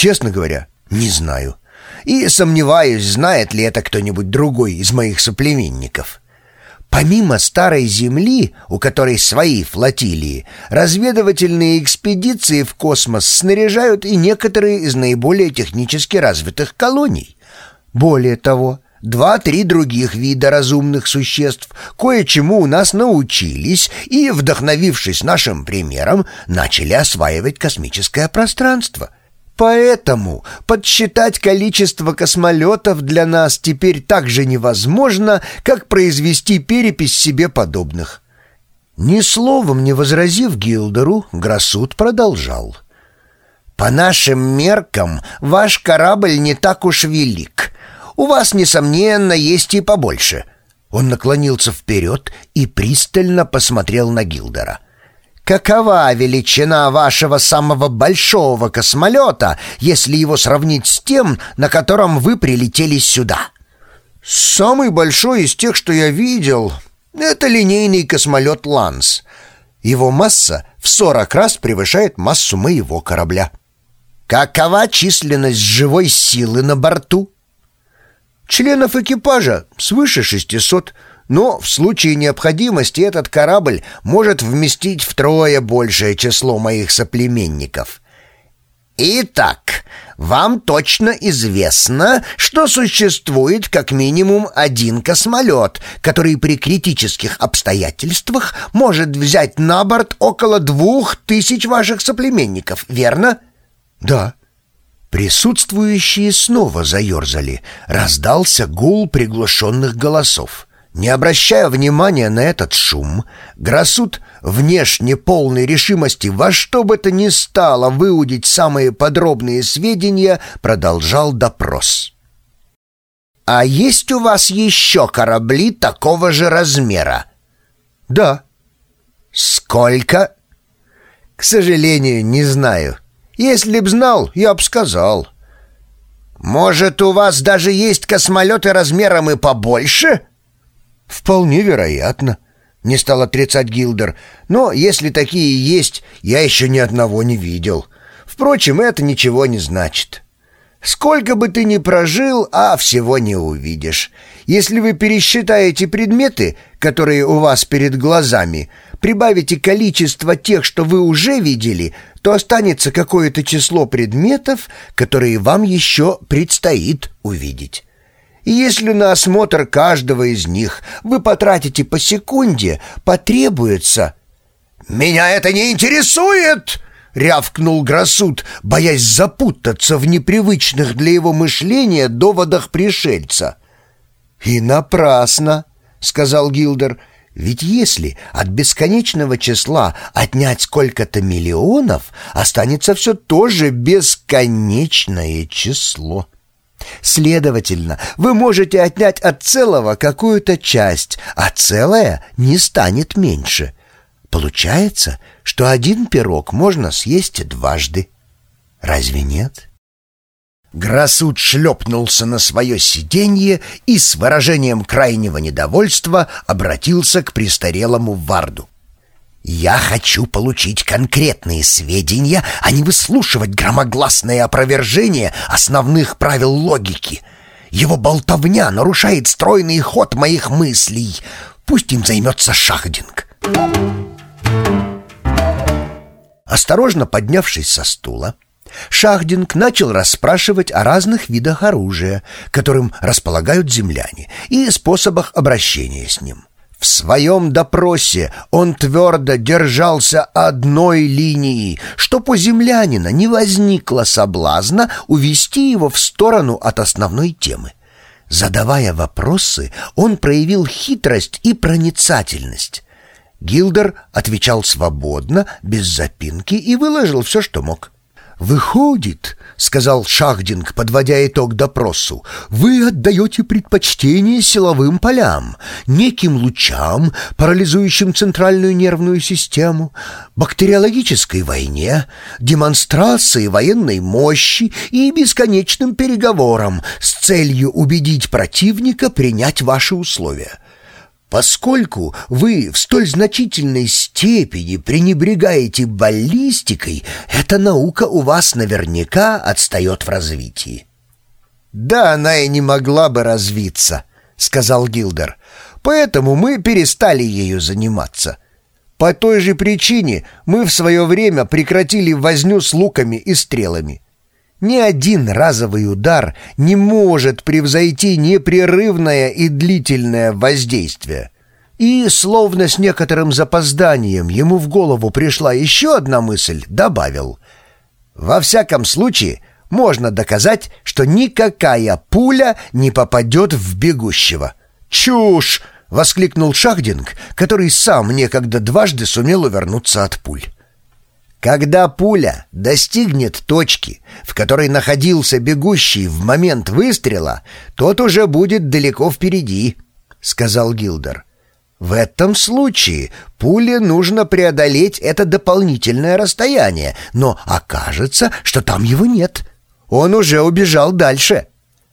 Честно говоря, не знаю. И сомневаюсь, знает ли это кто-нибудь другой из моих соплеменников. Помимо Старой Земли, у которой свои флотилии, разведывательные экспедиции в космос снаряжают и некоторые из наиболее технически развитых колоний. Более того, Два-три других вида разумных существ кое-чему у нас научились и, вдохновившись нашим примером, начали осваивать космическое пространство — Поэтому подсчитать количество космолетов для нас теперь так же невозможно, как произвести перепись себе подобных. Ни словом не возразив Гилдеру, Грасут продолжал. «По нашим меркам ваш корабль не так уж велик. У вас, несомненно, есть и побольше». Он наклонился вперед и пристально посмотрел на Гилдера — Какова величина вашего самого большого космолета, если его сравнить с тем, на котором вы прилетели сюда? Самый большой из тех, что я видел, это линейный космолет «Ланс». Его масса в 40 раз превышает массу моего корабля. Какова численность живой силы на борту? Членов экипажа свыше 600 но в случае необходимости этот корабль может вместить втрое большее число моих соплеменников. Итак, вам точно известно, что существует как минимум один космолет, который при критических обстоятельствах может взять на борт около двух тысяч ваших соплеменников, верно? Да. Присутствующие снова заерзали. Раздался гул приглушенных голосов. Не обращая внимания на этот шум, Грасут, внешне полной решимости во что бы то ни стало выудить самые подробные сведения, продолжал допрос. «А есть у вас еще корабли такого же размера?» «Да». «Сколько?» «К сожалению, не знаю. Если б знал, я б сказал». «Может, у вас даже есть космолеты размером и побольше?» «Вполне вероятно», — не стал отрицать Гилдер. «Но если такие есть, я еще ни одного не видел. Впрочем, это ничего не значит». Сколько бы ты ни прожил, а всего не увидишь. Если вы пересчитаете предметы, которые у вас перед глазами, прибавите количество тех, что вы уже видели, то останется какое-то число предметов, которые вам еще предстоит увидеть. И если на осмотр каждого из них вы потратите по секунде, потребуется... «Меня это не интересует!» — рявкнул Грасут, боясь запутаться в непривычных для его мышления доводах пришельца. «И напрасно!» — сказал Гилдер. «Ведь если от бесконечного числа отнять сколько-то миллионов, останется все то же бесконечное число». Следовательно, вы можете отнять от целого какую-то часть, а целое не станет меньше. Получается, что один пирог можно съесть дважды. Разве нет? Грасут шлепнулся на свое сиденье и с выражением крайнего недовольства обратился к престарелому Варду. «Я хочу получить конкретные сведения, а не выслушивать громогласное опровержение основных правил логики. Его болтовня нарушает стройный ход моих мыслей. Пусть им займется Шахдинг». Осторожно поднявшись со стула, Шахдинг начал расспрашивать о разных видах оружия, которым располагают земляне, и способах обращения с ним. В своем допросе он твердо держался одной линии, что по землянина не возникло соблазна увести его в сторону от основной темы. Задавая вопросы, он проявил хитрость и проницательность. Гилдер отвечал свободно, без запинки и выложил все, что мог. «Выходит, — сказал Шахдинг, подводя итог допросу, — вы отдаете предпочтение силовым полям, неким лучам, парализующим центральную нервную систему, бактериологической войне, демонстрации военной мощи и бесконечным переговорам с целью убедить противника принять ваши условия». Поскольку вы в столь значительной степени пренебрегаете баллистикой, эта наука у вас наверняка отстает в развитии. «Да она и не могла бы развиться», — сказал Гилдер. «Поэтому мы перестали ею заниматься. По той же причине мы в свое время прекратили возню с луками и стрелами. Ни один разовый удар не может превзойти непрерывное и длительное воздействие. И, словно с некоторым запозданием, ему в голову пришла еще одна мысль, добавил. «Во всяком случае, можно доказать, что никакая пуля не попадет в бегущего». «Чушь!» — воскликнул Шахдинг, который сам некогда дважды сумел увернуться от пуль. Когда пуля достигнет точки, в которой находился бегущий в момент выстрела, тот уже будет далеко впереди, — сказал Гилдер. В этом случае пуле нужно преодолеть это дополнительное расстояние, но окажется, что там его нет. Он уже убежал дальше. —